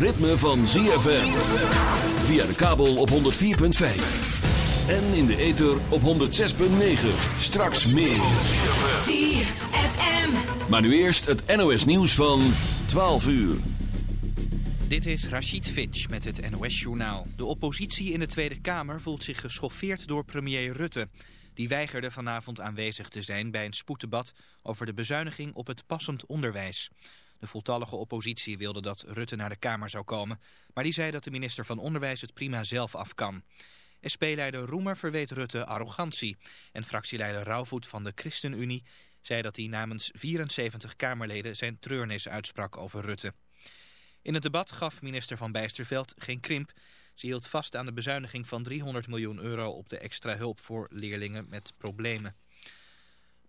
ritme van ZFM. Via de kabel op 104.5. En in de ether op 106.9. Straks meer. ZFM. Maar nu eerst het NOS nieuws van 12 uur. Dit is Rachid Finch met het NOS-journaal. De oppositie in de Tweede Kamer voelt zich geschoffeerd door premier Rutte. Die weigerde vanavond aanwezig te zijn bij een spoeddebat over de bezuiniging op het passend onderwijs. De voltallige oppositie wilde dat Rutte naar de Kamer zou komen, maar die zei dat de minister van Onderwijs het prima zelf af kan. SP-leider Roemer verweet Rutte arrogantie en fractieleider Rauwvoet van de ChristenUnie zei dat hij namens 74 Kamerleden zijn treurnis uitsprak over Rutte. In het debat gaf minister Van Bijsterveld geen krimp. Ze hield vast aan de bezuiniging van 300 miljoen euro op de extra hulp voor leerlingen met problemen.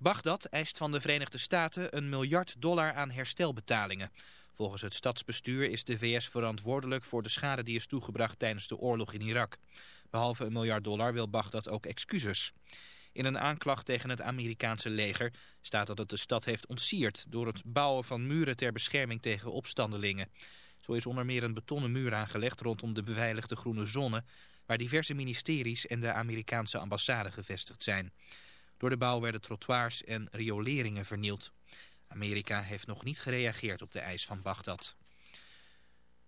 Bagdad eist van de Verenigde Staten een miljard dollar aan herstelbetalingen. Volgens het stadsbestuur is de VS verantwoordelijk voor de schade die is toegebracht tijdens de oorlog in Irak. Behalve een miljard dollar wil Bagdad ook excuses. In een aanklacht tegen het Amerikaanse leger staat dat het de stad heeft ontsierd door het bouwen van muren ter bescherming tegen opstandelingen. Zo is onder meer een betonnen muur aangelegd rondom de beveiligde groene zone waar diverse ministeries en de Amerikaanse ambassade gevestigd zijn. Door de bouw werden trottoirs en rioleringen vernield. Amerika heeft nog niet gereageerd op de eis van Bagdad.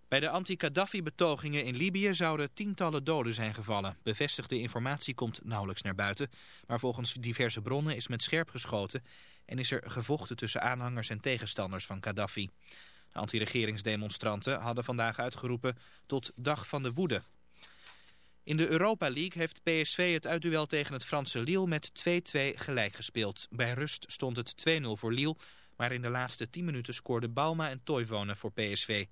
Bij de anti-Kaddafi-betogingen in Libië zouden tientallen doden zijn gevallen. Bevestigde informatie komt nauwelijks naar buiten. Maar volgens diverse bronnen is met scherp geschoten... en is er gevochten tussen aanhangers en tegenstanders van Gaddafi. De anti-regeringsdemonstranten hadden vandaag uitgeroepen tot Dag van de Woede. In de Europa League heeft PSV het uitduel tegen het Franse Lille met 2-2 gelijk gespeeld. Bij rust stond het 2-0 voor Lille, maar in de laatste 10 minuten scoorden Bauma en Toivonen voor PSV.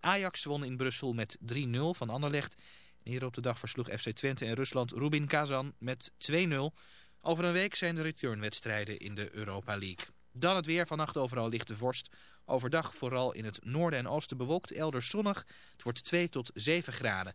Ajax won in Brussel met 3-0 van Anderlecht. Hier op de dag versloeg FC Twente en Rusland Rubin Kazan met 2-0. Over een week zijn de returnwedstrijden in de Europa League. Dan het weer, vannacht overal lichte vorst. Overdag vooral in het noorden en oosten bewolkt, elders zonnig. Het wordt 2 tot 7 graden.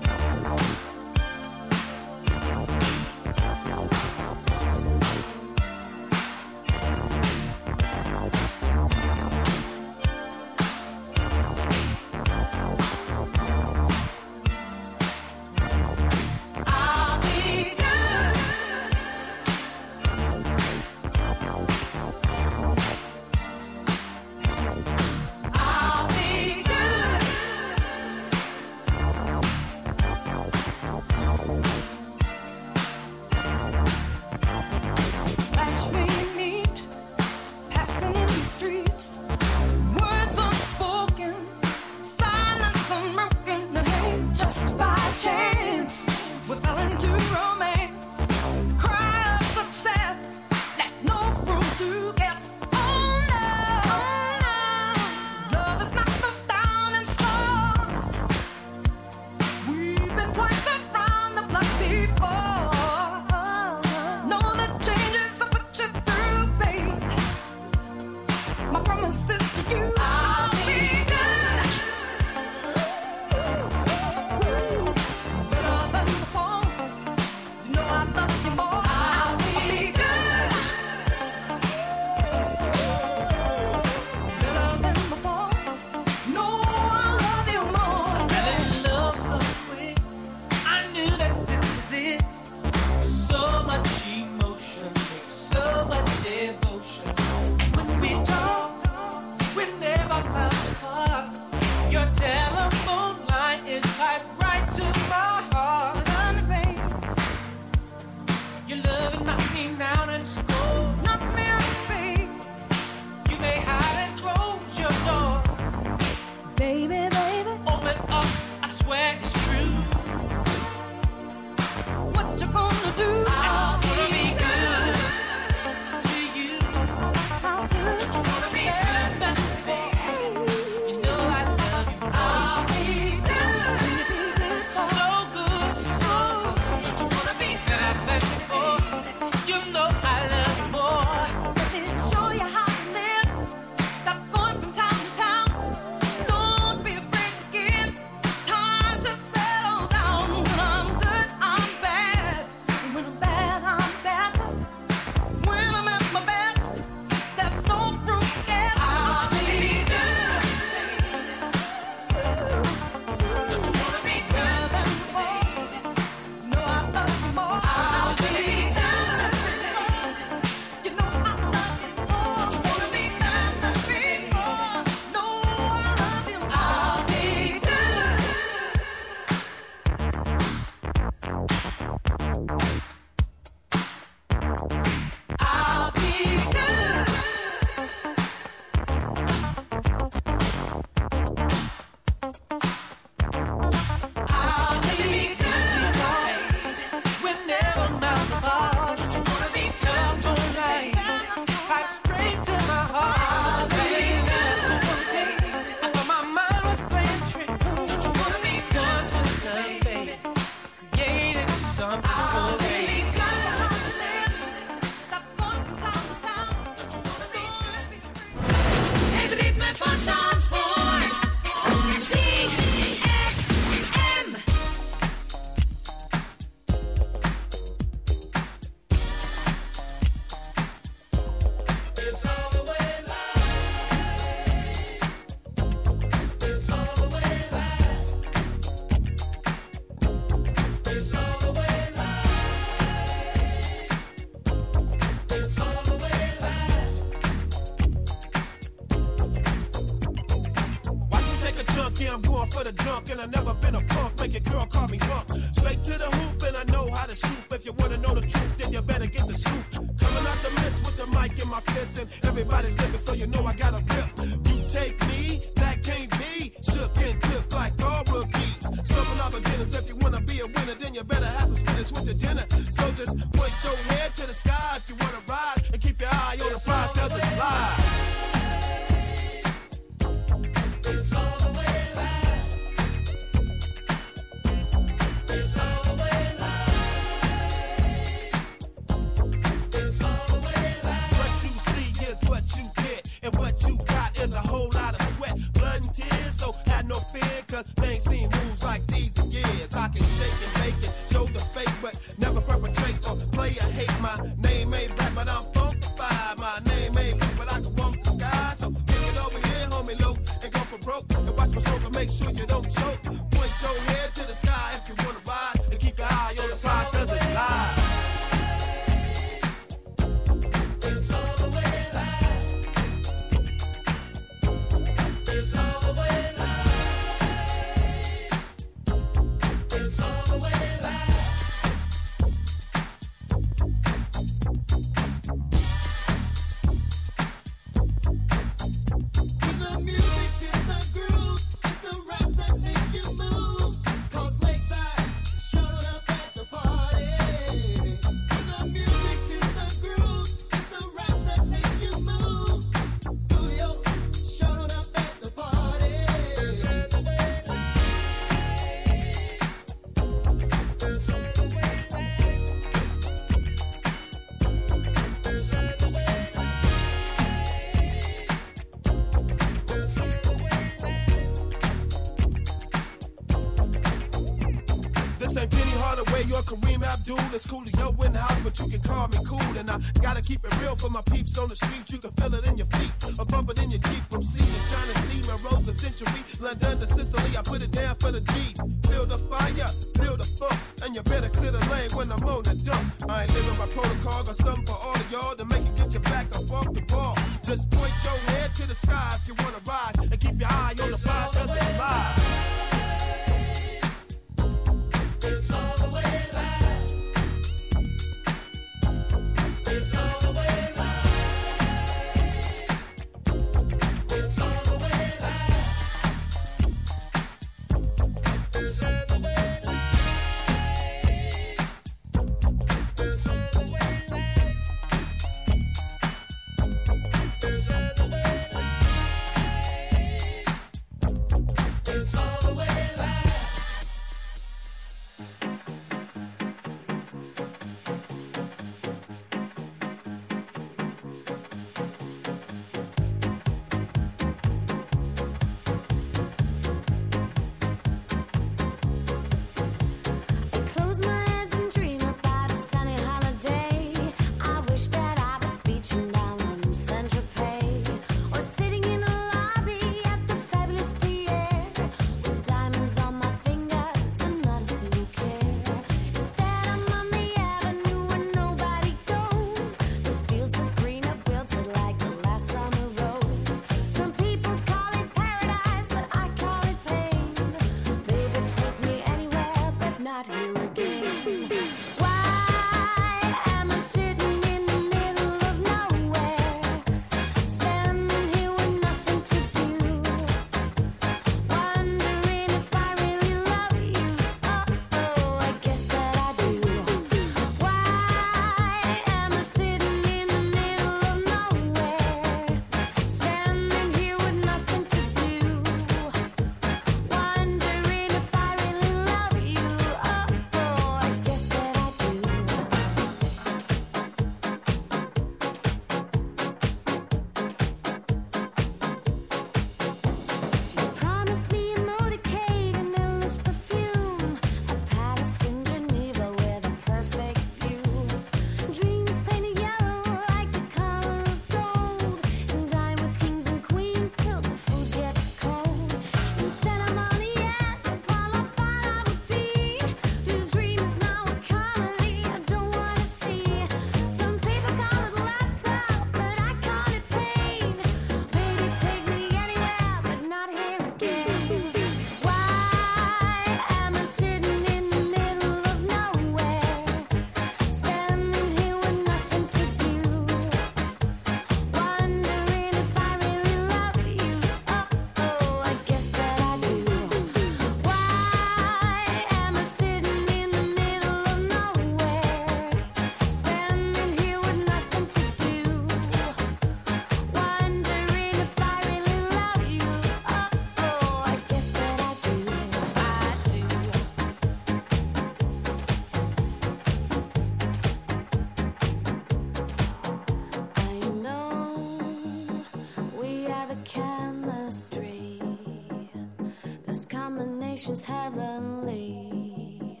Heavenly.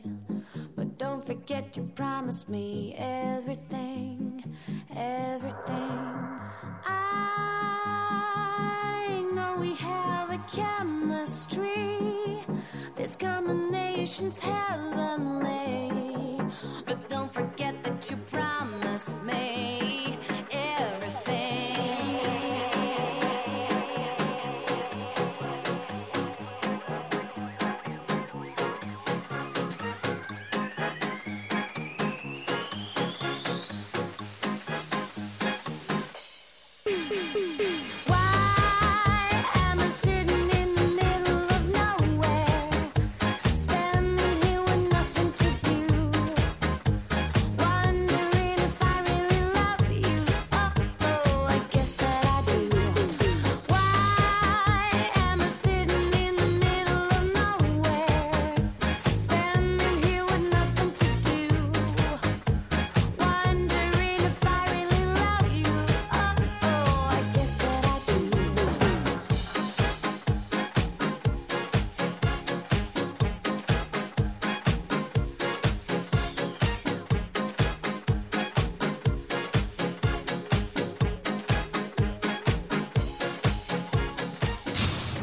But don't forget you promised me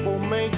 mee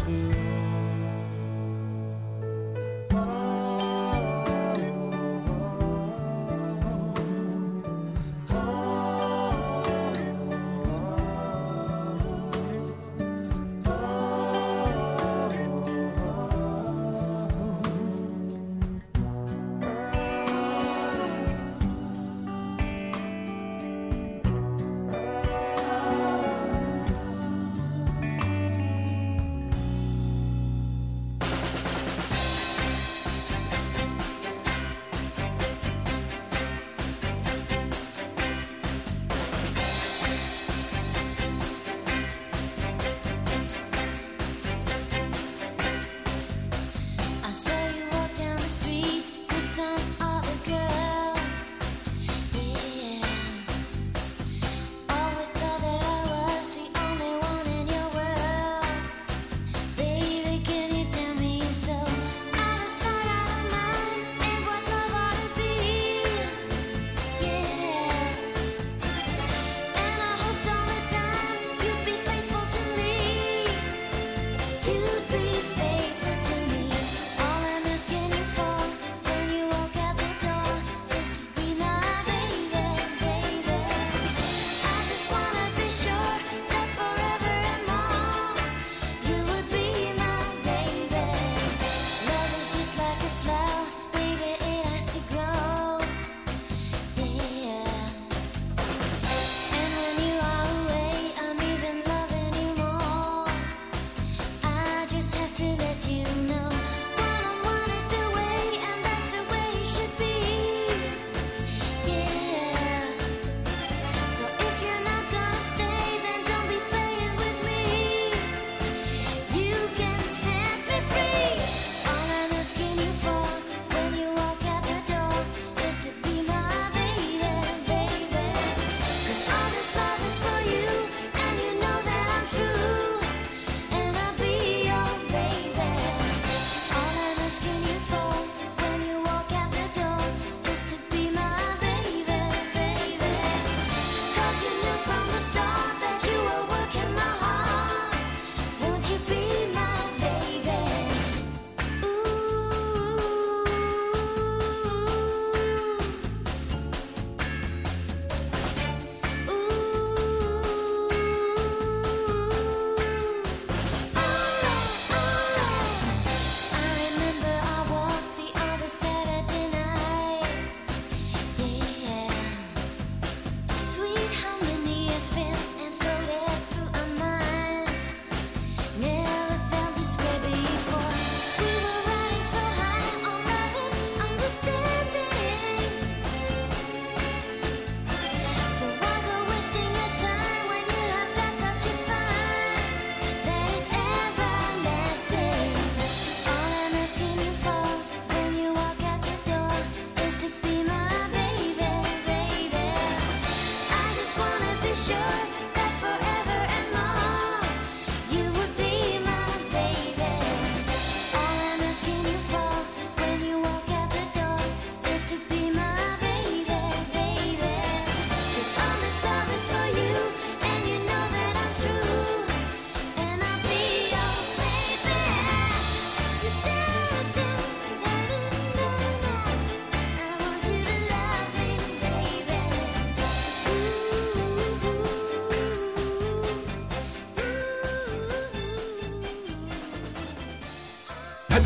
Peace.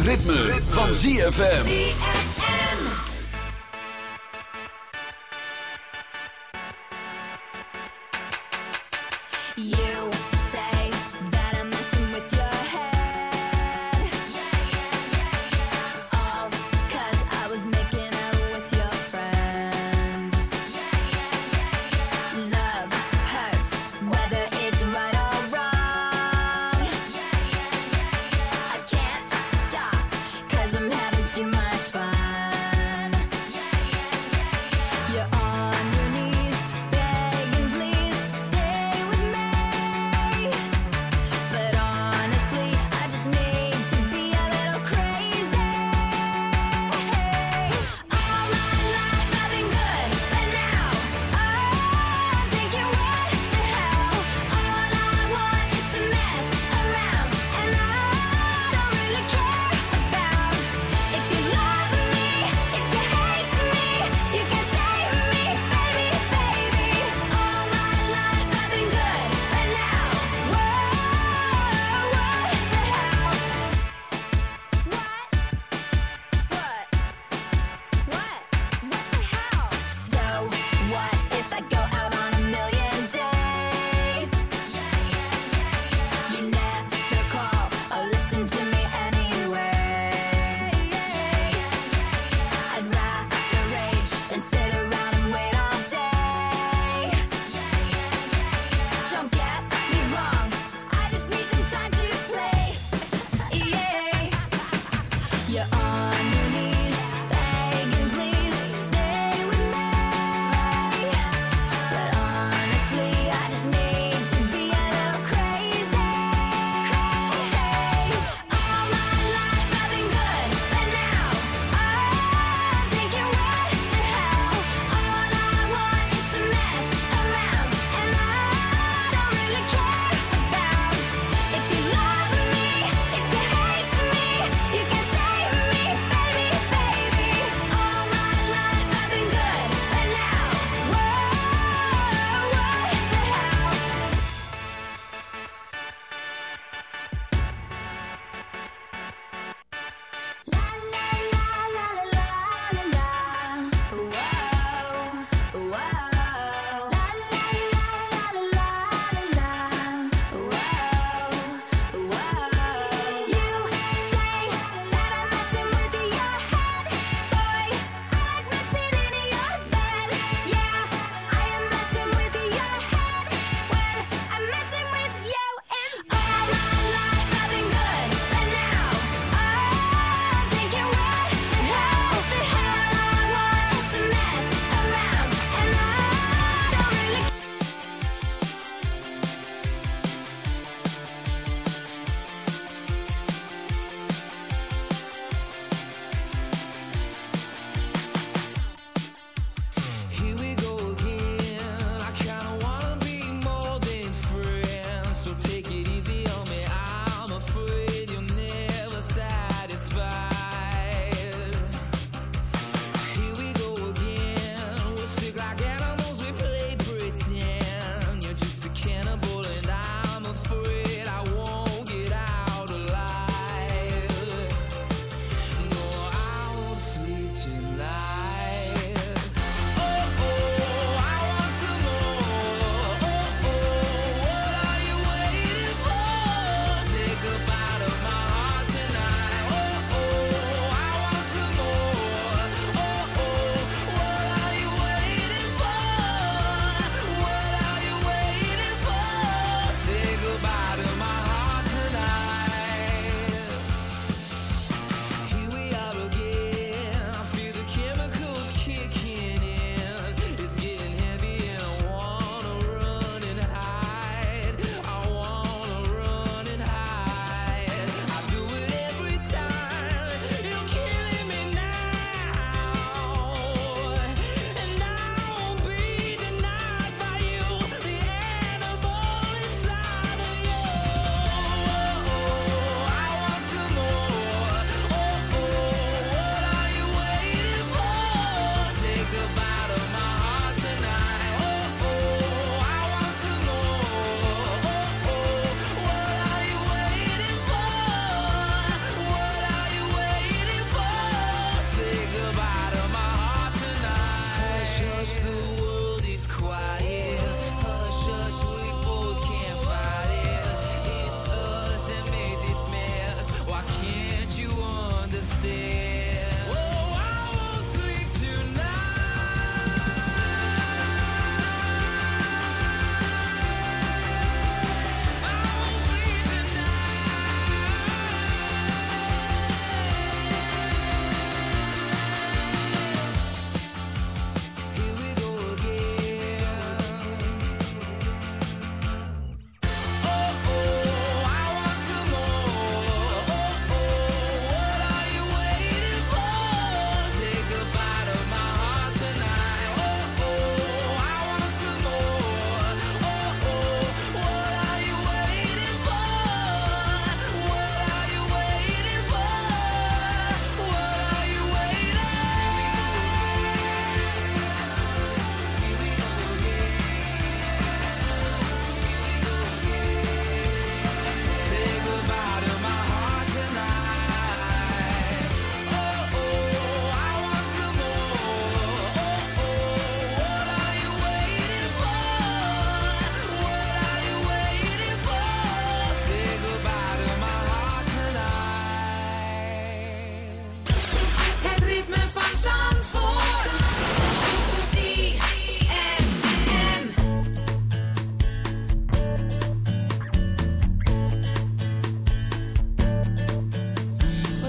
ritme, van ZFM.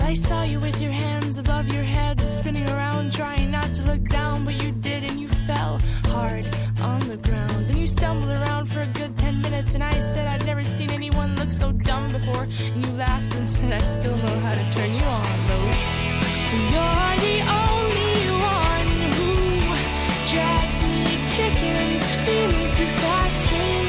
I saw you with your hands above your head, spinning around, trying not to look down, but you did and you fell hard on the ground. Then you stumbled around for a good ten minutes, and I said I'd never seen anyone look so dumb before. And you laughed and said, I still know how to turn you on, though. You're the only one who drags me kicking and screaming through fast dreams.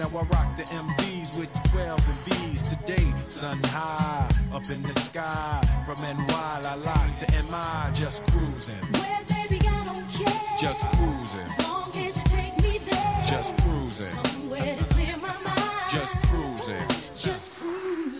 now I rock the MVs with the 12s and V's. Today, sun high, up in the sky, from NY I lock to MI, just cruising, Well, baby, I don't care. just cruising, As long as you take me there. just cruising, Somewhere to clear my mind. just cruising. Just cruising.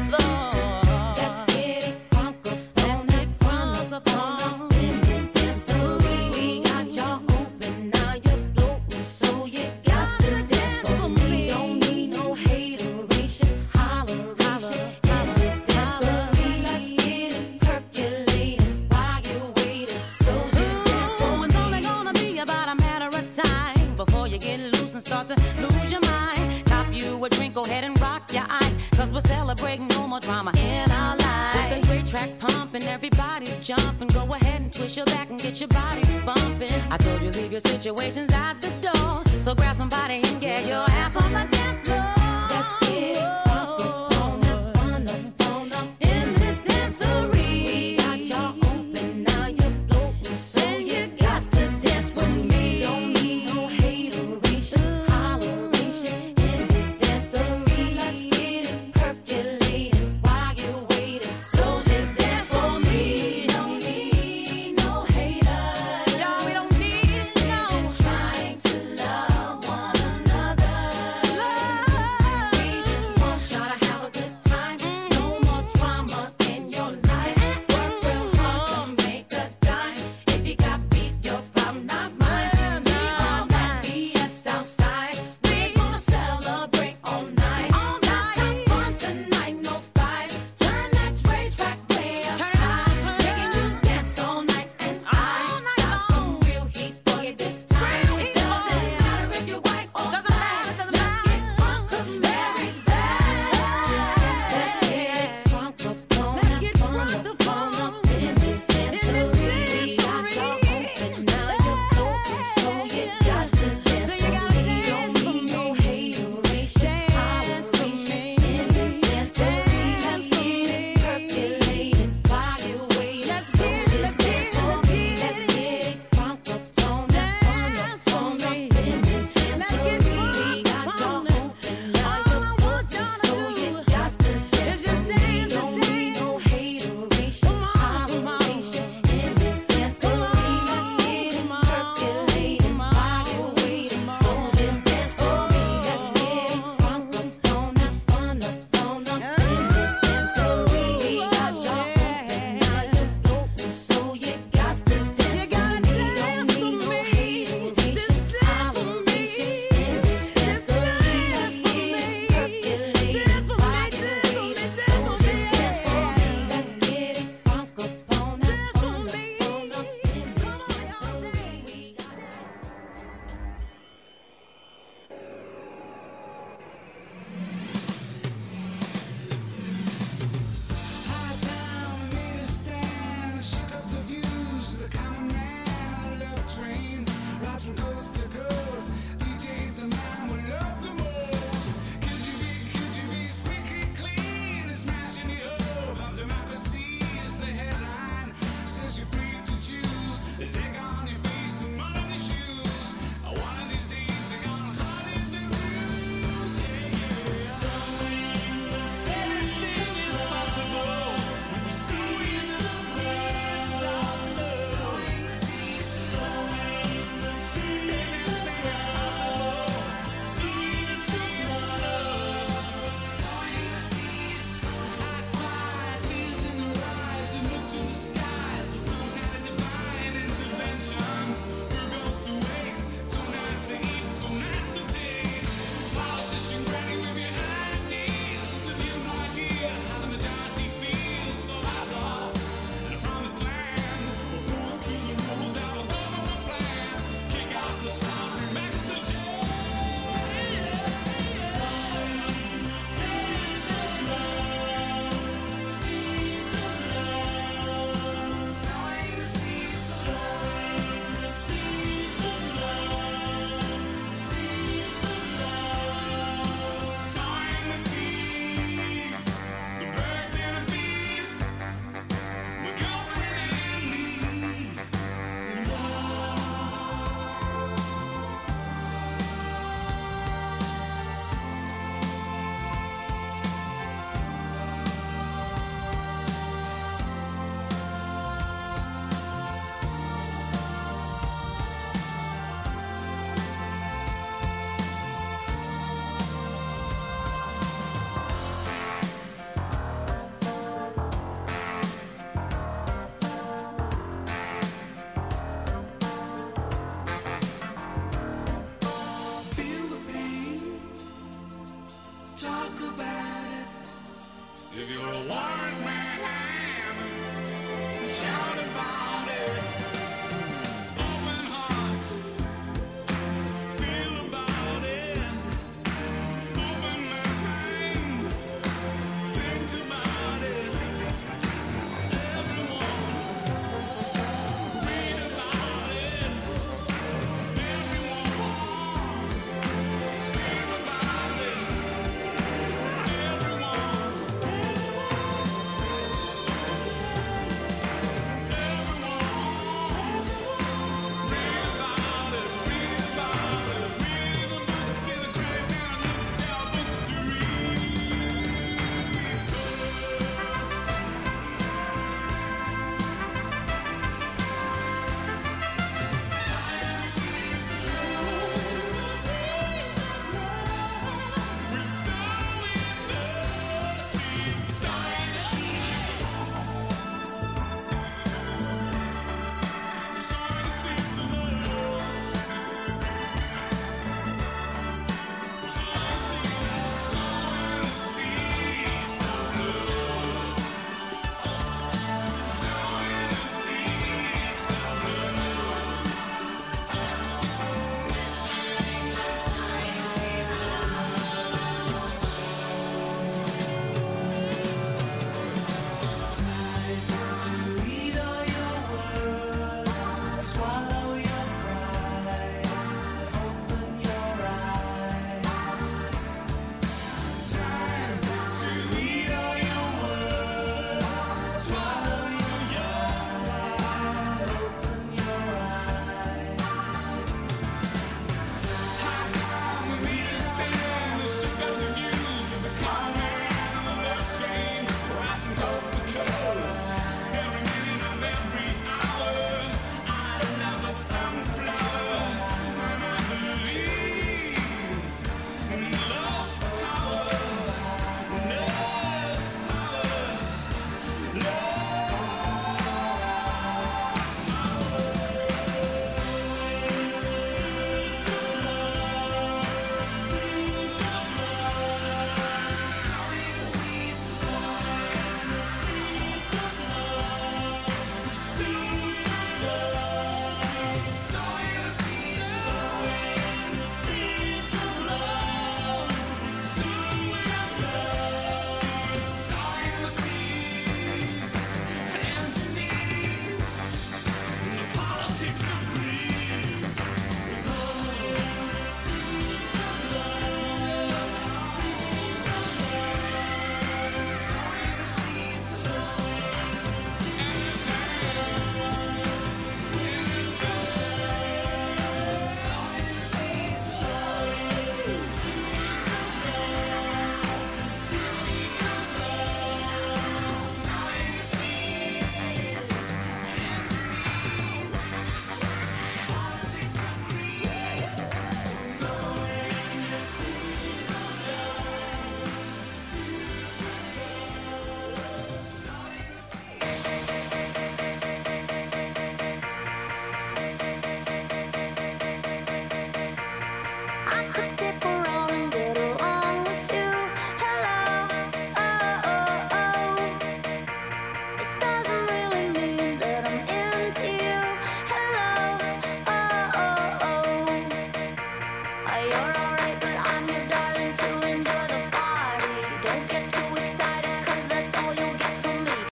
told you leave your situations at the door. So grab somebody and get your ass on